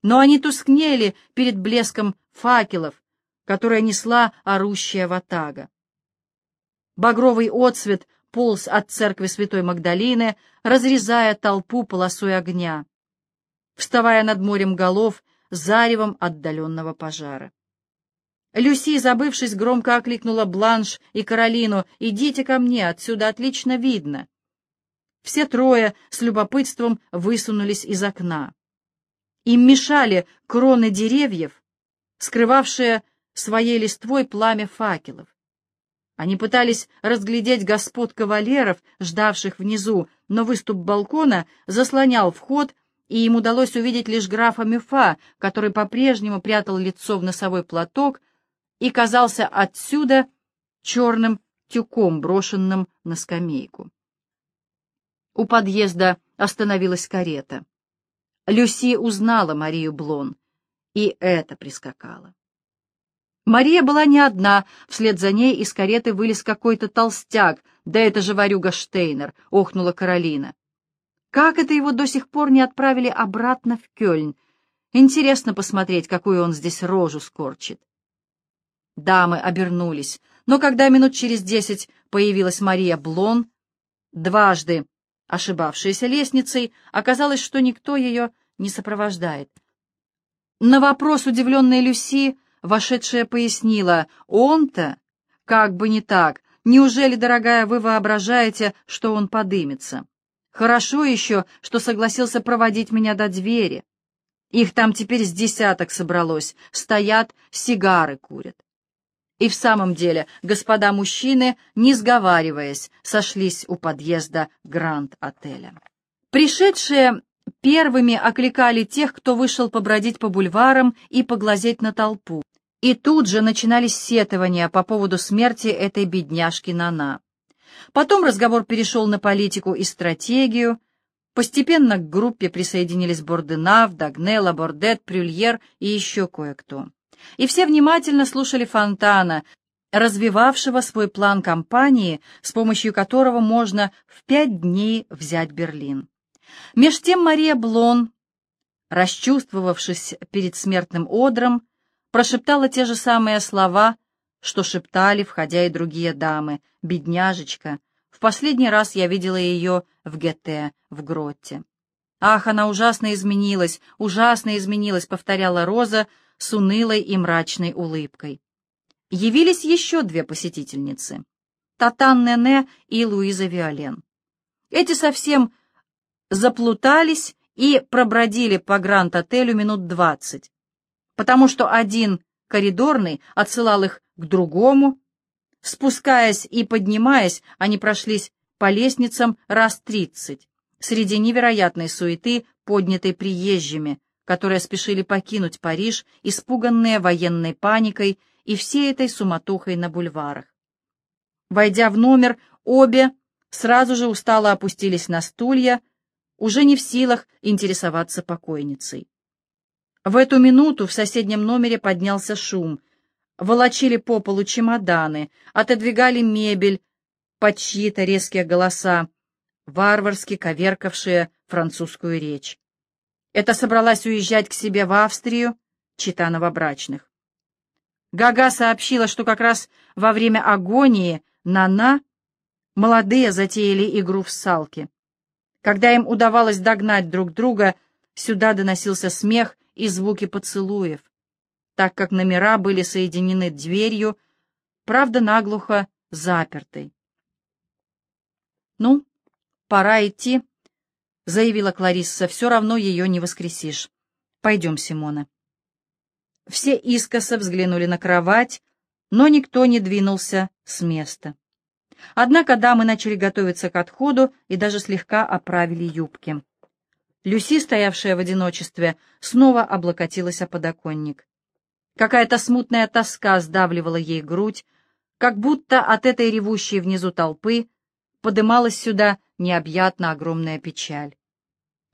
Но они тускнели перед блеском факелов, которые несла орущая ватага. Багровый отсвет полз от церкви Святой Магдалины, разрезая толпу полосой огня, вставая над морем голов, заревом отдаленного пожара. Люси, забывшись, громко окликнула Бланш и Каролину «Идите ко мне, отсюда отлично видно». Все трое с любопытством высунулись из окна. Им мешали кроны деревьев, скрывавшие своей листвой пламя факелов. Они пытались разглядеть господ кавалеров, ждавших внизу, но выступ балкона заслонял вход, и им удалось увидеть лишь графа Мюфа, который по-прежнему прятал лицо в носовой платок и казался отсюда черным тюком, брошенным на скамейку. У подъезда остановилась карета. Люси узнала Марию Блон, и это прискакало. Мария была не одна, вслед за ней из кареты вылез какой-то толстяк. «Да это же Варюга Штейнер!» — охнула Каролина. «Как это его до сих пор не отправили обратно в Кёльн? Интересно посмотреть, какую он здесь рожу скорчит». Дамы обернулись, но когда минут через десять появилась Мария Блон, дважды ошибавшаяся лестницей, оказалось, что никто ее не сопровождает. На вопрос удивленной Люси Вошедшая пояснила, он-то, как бы не так, неужели, дорогая, вы воображаете, что он подымется? Хорошо еще, что согласился проводить меня до двери. Их там теперь с десяток собралось, стоят, сигары курят. И в самом деле господа мужчины, не сговариваясь, сошлись у подъезда Гранд-отеля. Пришедшие первыми окликали тех, кто вышел побродить по бульварам и поглазеть на толпу. И тут же начинались сетования по поводу смерти этой бедняжки Нана. Потом разговор перешел на политику и стратегию. Постепенно к группе присоединились Борденав, Дагнелла, Бордет, Прюльер и еще кое-кто. И все внимательно слушали Фонтана, развивавшего свой план кампании, с помощью которого можно в пять дней взять Берлин. Меж тем Мария Блон, расчувствовавшись перед смертным одром, прошептала те же самые слова, что шептали, входя и другие дамы. «Бедняжечка! В последний раз я видела ее в ГТ, в гротте». «Ах, она ужасно изменилась, ужасно изменилась», — повторяла Роза с унылой и мрачной улыбкой. Явились еще две посетительницы — Татан Нене и Луиза Виолен. Эти совсем заплутались и пробродили по Гранд-отелю минут двадцать потому что один коридорный отсылал их к другому. Спускаясь и поднимаясь, они прошлись по лестницам раз тридцать, среди невероятной суеты, поднятой приезжими, которые спешили покинуть Париж, испуганные военной паникой и всей этой суматохой на бульварах. Войдя в номер, обе сразу же устало опустились на стулья, уже не в силах интересоваться покойницей. В эту минуту в соседнем номере поднялся шум. Волочили по полу чемоданы, отодвигали мебель под чьи-то резкие голоса, варварски коверкавшие французскую речь. Это собралась уезжать к себе в Австрию, чита новобрачных. Гага сообщила, что как раз во время агонии Нана молодые затеяли игру в салки. Когда им удавалось догнать друг друга, сюда доносился смех и звуки поцелуев, так как номера были соединены дверью, правда, наглухо запертой. «Ну, пора идти», — заявила Кларисса, — «все равно ее не воскресишь. Пойдем, Симона». Все искоса взглянули на кровать, но никто не двинулся с места. Однако дамы начали готовиться к отходу и даже слегка оправили юбки. Люси, стоявшая в одиночестве, снова облокотилась о подоконник. Какая-то смутная тоска сдавливала ей грудь, как будто от этой ревущей внизу толпы подымалась сюда необъятно огромная печаль.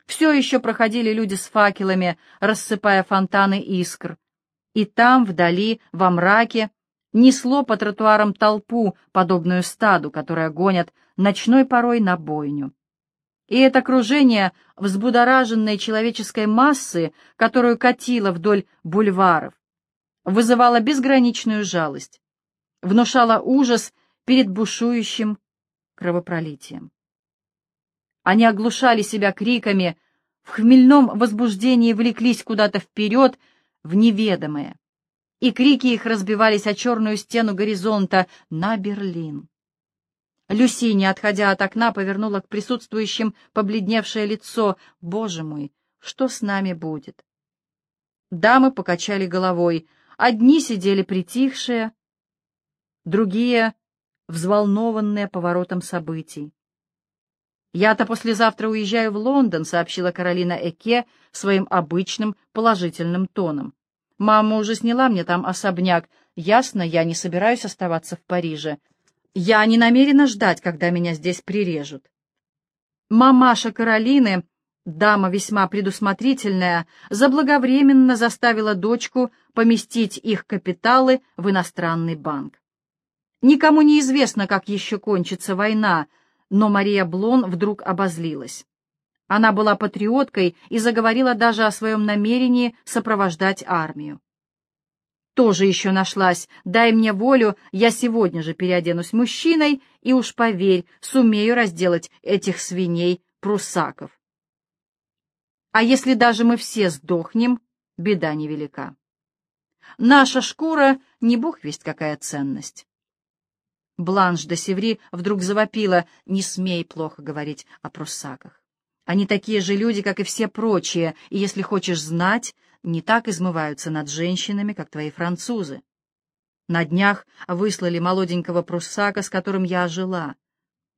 Все еще проходили люди с факелами, рассыпая фонтаны искр. И там, вдали, во мраке, несло по тротуарам толпу, подобную стаду, которая гонят ночной порой на бойню. И это кружение взбудораженной человеческой массы, которую катило вдоль бульваров, вызывало безграничную жалость, внушало ужас перед бушующим кровопролитием. Они оглушали себя криками, в хмельном возбуждении влеклись куда-то вперед, в неведомое, и крики их разбивались о черную стену горизонта на Берлин. Люси, не отходя от окна, повернула к присутствующим побледневшее лицо. «Боже мой, что с нами будет?» Дамы покачали головой. Одни сидели притихшие, другие — взволнованные поворотом событий. «Я-то послезавтра уезжаю в Лондон», — сообщила Каролина Эке своим обычным положительным тоном. «Мама уже сняла мне там особняк. Ясно, я не собираюсь оставаться в Париже. Я не намерена ждать, когда меня здесь прирежут». Мамаша Каролины, дама весьма предусмотрительная, заблаговременно заставила дочку поместить их капиталы в иностранный банк. Никому не известно, как еще кончится война, но Мария Блон вдруг обозлилась. Она была патриоткой и заговорила даже о своем намерении сопровождать армию. Тоже еще нашлась. Дай мне волю, я сегодня же переоденусь мужчиной, и уж поверь, сумею разделать этих свиней-прусаков. А если даже мы все сдохнем, беда невелика. Наша шкура не бог весть какая ценность. Бланш де Севри вдруг завопила, «Не смей плохо говорить о пруссаках. Они такие же люди, как и все прочие, и, если хочешь знать, не так измываются над женщинами, как твои французы. На днях выслали молоденького пруссака, с которым я жила.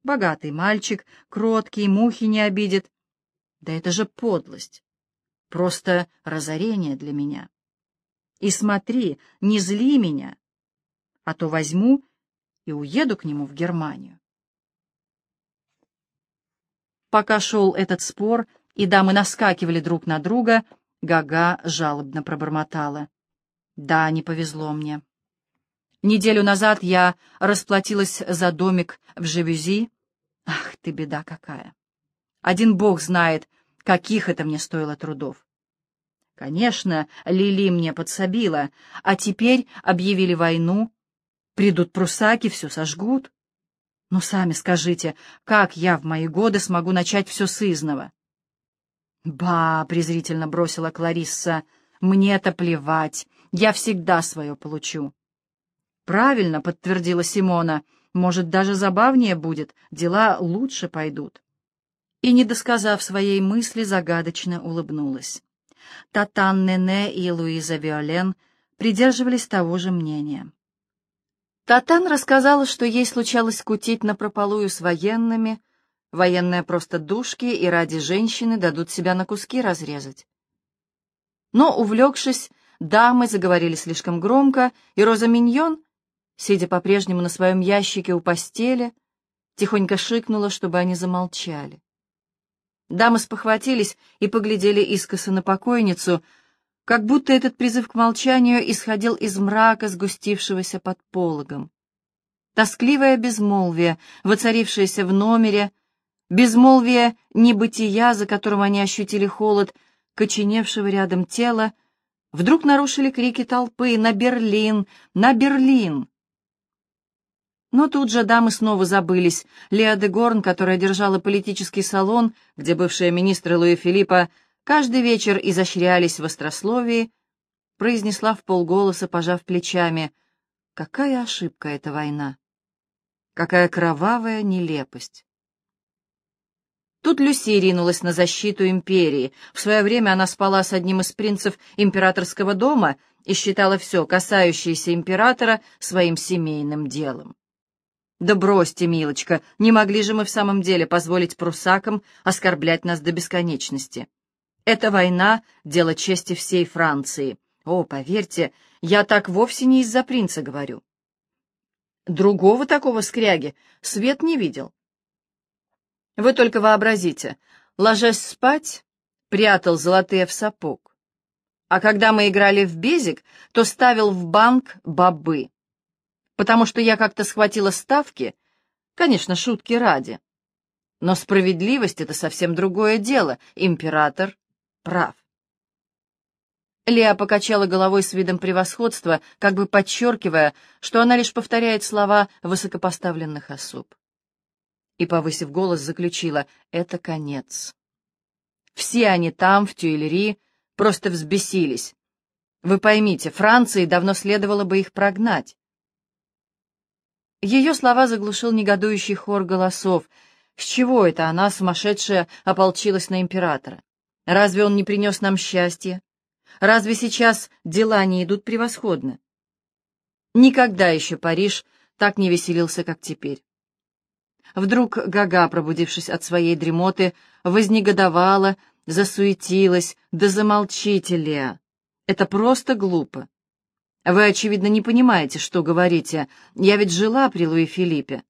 Богатый мальчик, кроткий, мухи не обидит. Да это же подлость. Просто разорение для меня. И смотри, не зли меня, а то возьму и уеду к нему в Германию. Пока шел этот спор, и дамы наскакивали друг на друга, Гага жалобно пробормотала. «Да, не повезло мне. Неделю назад я расплатилась за домик в Живюзи. Ах ты, беда какая! Один бог знает, каких это мне стоило трудов. Конечно, Лили мне подсобила, а теперь объявили войну, Придут прусаки, все сожгут. Ну, сами скажите, как я в мои годы смогу начать все с изного? «Ба!» — презрительно бросила Кларисса. «Мне-то плевать. Я всегда свое получу». «Правильно», — подтвердила Симона. «Может, даже забавнее будет, дела лучше пойдут». И, не досказав своей мысли, загадочно улыбнулась. Татан Нене и Луиза Виолен придерживались того же мнения. Татан рассказала, что ей случалось кутить напропалую с военными, военные просто душки и ради женщины дадут себя на куски разрезать. Но, увлекшись, дамы заговорили слишком громко, и Роза Миньон, сидя по-прежнему на своем ящике у постели, тихонько шикнула, чтобы они замолчали. Дамы спохватились и поглядели искоса на покойницу — как будто этот призыв к молчанию исходил из мрака, сгустившегося под пологом. Тоскливое безмолвие, воцарившееся в номере, безмолвие небытия, за которым они ощутили холод, коченевшего рядом тела, вдруг нарушили крики толпы «На Берлин! На Берлин!». Но тут же дамы снова забылись. Леа де Горн, которая держала политический салон, где бывшие министры Луи Филиппа каждый вечер изощрялись в острословии, произнесла в полголоса, пожав плечами, «Какая ошибка эта война! Какая кровавая нелепость!» Тут Люси ринулась на защиту империи. В свое время она спала с одним из принцев императорского дома и считала все, касающееся императора, своим семейным делом. «Да бросьте, милочка, не могли же мы в самом деле позволить прусакам оскорблять нас до бесконечности. Эта война — дело чести всей Франции. О, поверьте, я так вовсе не из-за принца говорю. Другого такого скряги свет не видел. Вы только вообразите, ложась спать, прятал золотые в сапог. А когда мы играли в безик, то ставил в банк бобы. Потому что я как-то схватила ставки, конечно, шутки ради. Но справедливость — это совсем другое дело. Император прав. Леа покачала головой с видом превосходства, как бы подчеркивая, что она лишь повторяет слова высокопоставленных особ. И, повысив голос, заключила — это конец. Все они там, в Тюильри, просто взбесились. Вы поймите, Франции давно следовало бы их прогнать. Ее слова заглушил негодующий хор голосов. С чего это она, сумасшедшая, ополчилась на императора? Разве он не принес нам счастья? Разве сейчас дела не идут превосходно? Никогда еще Париж так не веселился, как теперь. Вдруг Гага, пробудившись от своей дремоты, вознегодовала, засуетилась, да замолчите, Леа. Это просто глупо. Вы, очевидно, не понимаете, что говорите. Я ведь жила при Луи Филиппе.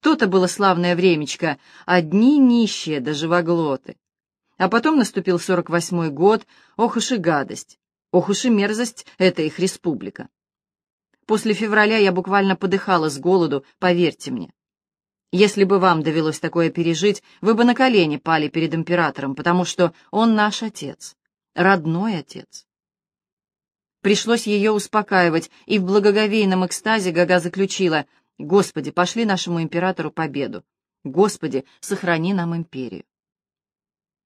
То-то было славное времечко, одни нищие да живоглоты. А потом наступил сорок восьмой год, ох уж и гадость, ох уж и мерзость, это их республика. После февраля я буквально подыхала с голоду, поверьте мне. Если бы вам довелось такое пережить, вы бы на колени пали перед императором, потому что он наш отец, родной отец. Пришлось ее успокаивать, и в благоговейном экстазе Гага заключила, «Господи, пошли нашему императору победу! Господи, сохрани нам империю!»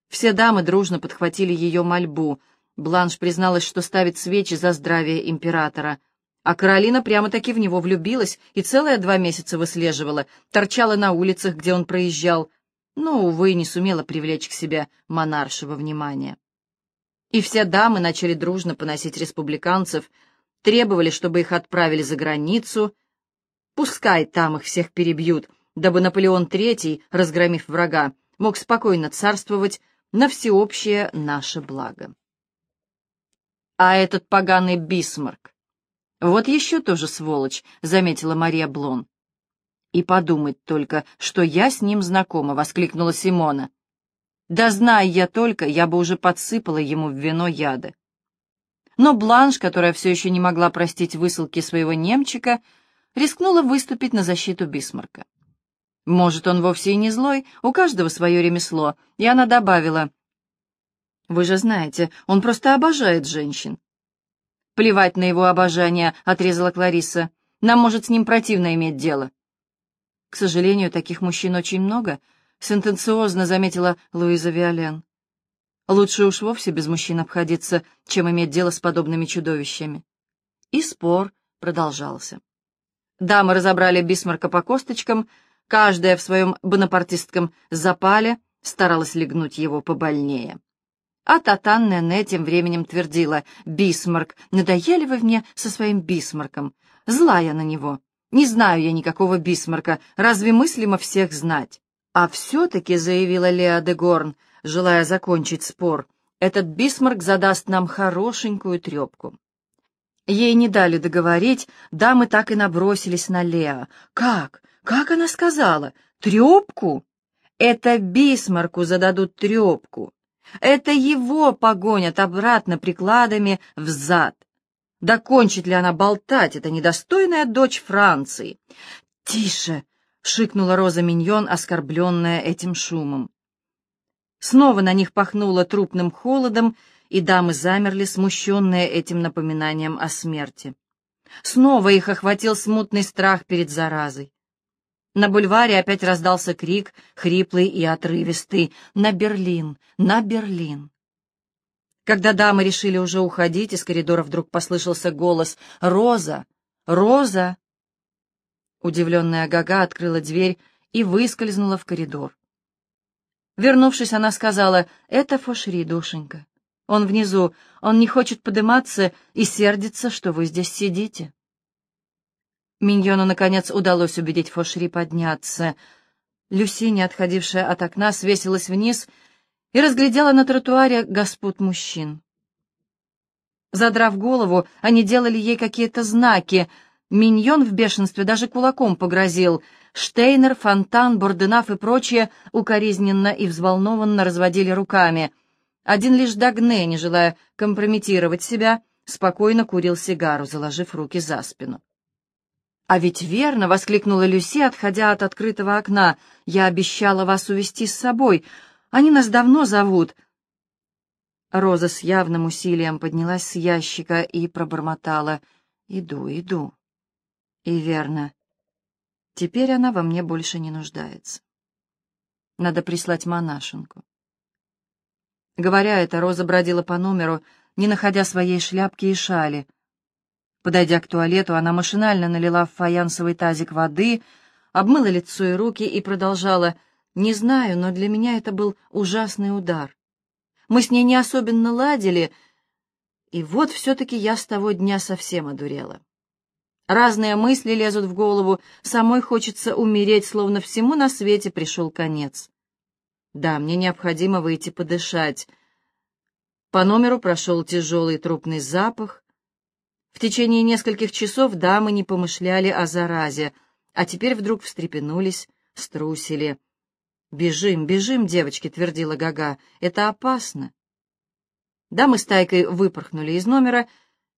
Все дамы дружно подхватили ее мольбу. Бланш призналась, что ставит свечи за здравие императора. А Каролина прямо-таки в него влюбилась и целые два месяца выслеживала, торчала на улицах, где он проезжал, но, увы, не сумела привлечь к себе монаршего внимания. И все дамы начали дружно поносить республиканцев, требовали, чтобы их отправили за границу. Пускай там их всех перебьют, дабы Наполеон III, разгромив врага, мог спокойно царствовать на всеобщее наше благо. А этот поганый Бисмарк, вот еще тоже сволочь, заметила Мария Блон. И подумать только, что я с ним знакома, воскликнула Симона. Да зная я только, я бы уже подсыпала ему в вино яды. Но Бланш, которая все еще не могла простить высылки своего немчика, рискнула выступить на защиту Бисмарка. Может, он вовсе и не злой, у каждого свое ремесло. И она добавила, «Вы же знаете, он просто обожает женщин». «Плевать на его обожание», — отрезала Клариса. «Нам, может, с ним противно иметь дело». «К сожалению, таких мужчин очень много», — сентенциозно заметила Луиза Виолен. «Лучше уж вовсе без мужчин обходиться, чем иметь дело с подобными чудовищами». И спор продолжался. Дамы разобрали Бисмарка по косточкам — Каждая в своем бонапартистском запале старалась легнуть его побольнее. А Татан Нене тем временем твердила, «Бисмарк, надоели вы мне со своим Бисмарком? Злая на него. Не знаю я никакого Бисмарка, разве мыслимо всех знать?» А все-таки, заявила Леа де Орн, желая закончить спор, этот Бисмарк задаст нам хорошенькую трепку. Ей не дали договорить, дамы так и набросились на Леа. «Как? Как она сказала? Трепку? Это Бисмарку зададут трепку. Это его погонят обратно прикладами в зад. Докончит ли она болтать, эта недостойная дочь Франции? «Тише!» — шикнула Роза Миньон, оскорбленная этим шумом. Снова на них пахнуло трупным холодом, и дамы замерли, смущенные этим напоминанием о смерти. Снова их охватил смутный страх перед заразой. На бульваре опять раздался крик, хриплый и отрывистый «На Берлин! На Берлин!». Когда дамы решили уже уходить, из коридора вдруг послышался голос «Роза! Роза!». Удивленная Гага открыла дверь и выскользнула в коридор. Вернувшись, она сказала «Это Фошри, душенька. Он внизу, он не хочет подниматься и сердится, что вы здесь сидите». Миньону, наконец, удалось убедить Фошри подняться. Люси, не отходившая от окна, свесилась вниз и разглядела на тротуаре господ мужчин. Задрав голову, они делали ей какие-то знаки. Миньон в бешенстве даже кулаком погрозил. Штейнер, Фонтан, Борденав и прочие укоризненно и взволнованно разводили руками. Один лишь Дагне, не желая компрометировать себя, спокойно курил сигару, заложив руки за спину. «А ведь верно!» — воскликнула Люси, отходя от открытого окна. «Я обещала вас увести с собой. Они нас давно зовут». Роза с явным усилием поднялась с ящика и пробормотала. «Иду, иду». И верно. Теперь она во мне больше не нуждается. Надо прислать монашенку. Говоря это, Роза бродила по номеру, не находя своей шляпки и шали — Подойдя к туалету, она машинально налила в фаянсовый тазик воды, обмыла лицо и руки и продолжала «Не знаю, но для меня это был ужасный удар. Мы с ней не особенно ладили, и вот все-таки я с того дня совсем одурела. Разные мысли лезут в голову, самой хочется умереть, словно всему на свете пришел конец. Да, мне необходимо выйти подышать». По номеру прошел тяжелый трупный запах, в течение нескольких часов дамы не помышляли о заразе, а теперь вдруг встрепенулись, струсили. «Бежим, бежим, девочки», — твердила Гага, — «это опасно». Дамы с тайкой выпорхнули из номера,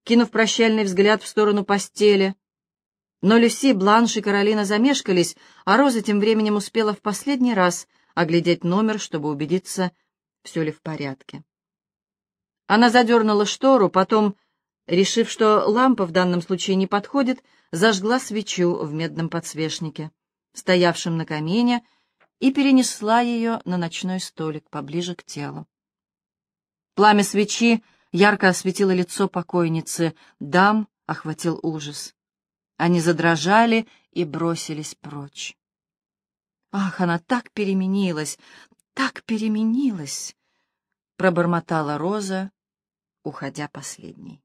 кинув прощальный взгляд в сторону постели. Но Люси, Бланш и Каролина замешкались, а Роза тем временем успела в последний раз оглядеть номер, чтобы убедиться, все ли в порядке. Она задернула штору, потом Решив, что лампа в данном случае не подходит, зажгла свечу в медном подсвечнике, стоявшем на камине, и перенесла ее на ночной столик поближе к телу. Пламя свечи ярко осветило лицо покойницы, дам охватил ужас. Они задрожали и бросились прочь. «Ах, она так переменилась, так переменилась!» — пробормотала Роза, уходя последней.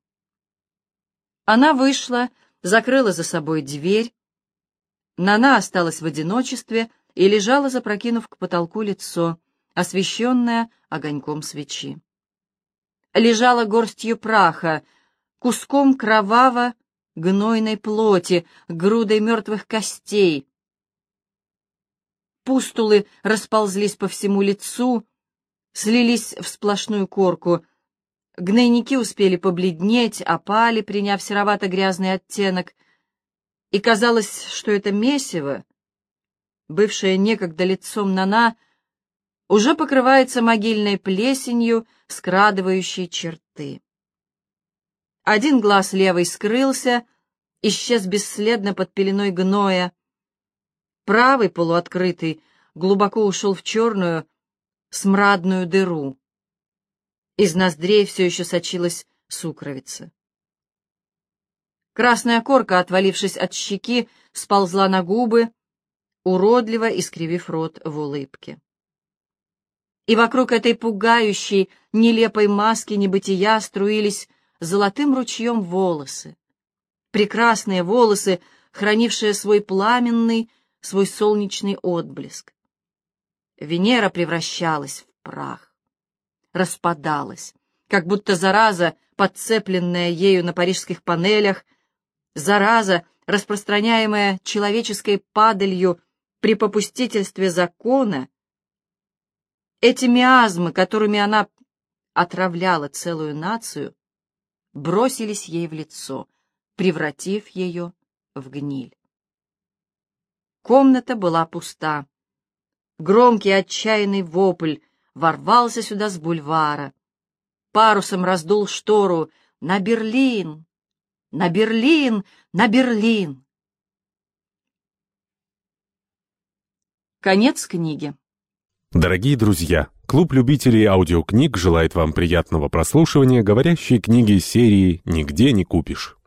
Она вышла, закрыла за собой дверь. Нана осталась в одиночестве и лежала, запрокинув к потолку лицо, освещенное огоньком свечи. Лежала горстью праха, куском кроваво гнойной плоти, грудой мертвых костей. Пустулы расползлись по всему лицу, слились в сплошную корку, Гнойники успели побледнеть, опали, приняв серовато-грязный оттенок, и казалось, что это месиво, бывшее некогда лицом Нана, уже покрывается могильной плесенью, скрадывающей черты. Один глаз левый скрылся, исчез бесследно под пеленой гноя. Правый, полуоткрытый, глубоко ушел в черную, смрадную дыру. Из ноздрей все еще сочилась сукровица. Красная корка, отвалившись от щеки, сползла на губы, уродливо искривив рот в улыбке. И вокруг этой пугающей, нелепой маски небытия струились золотым ручьем волосы. Прекрасные волосы, хранившие свой пламенный, свой солнечный отблеск. Венера превращалась в прах распадалась, как будто зараза, подцепленная ею на парижских панелях, зараза, распространяемая человеческой падалью при попустительстве закона, эти миазмы, которыми она отравляла целую нацию, бросились ей в лицо, превратив ее в гниль. Комната была пуста. Громкий отчаянный вопль ворвался сюда с бульвара. Парусом раздул штору на Берлин, на Берлин, на Берлин. Конец книги. Дорогие друзья, клуб любителей аудиокниг желает вам приятного прослушивания говорящей книги серии «Нигде не купишь».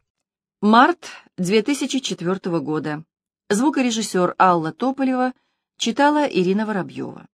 Март 2004 года. Звукорежиссер Алла Тополева читала Ирина Воробьева.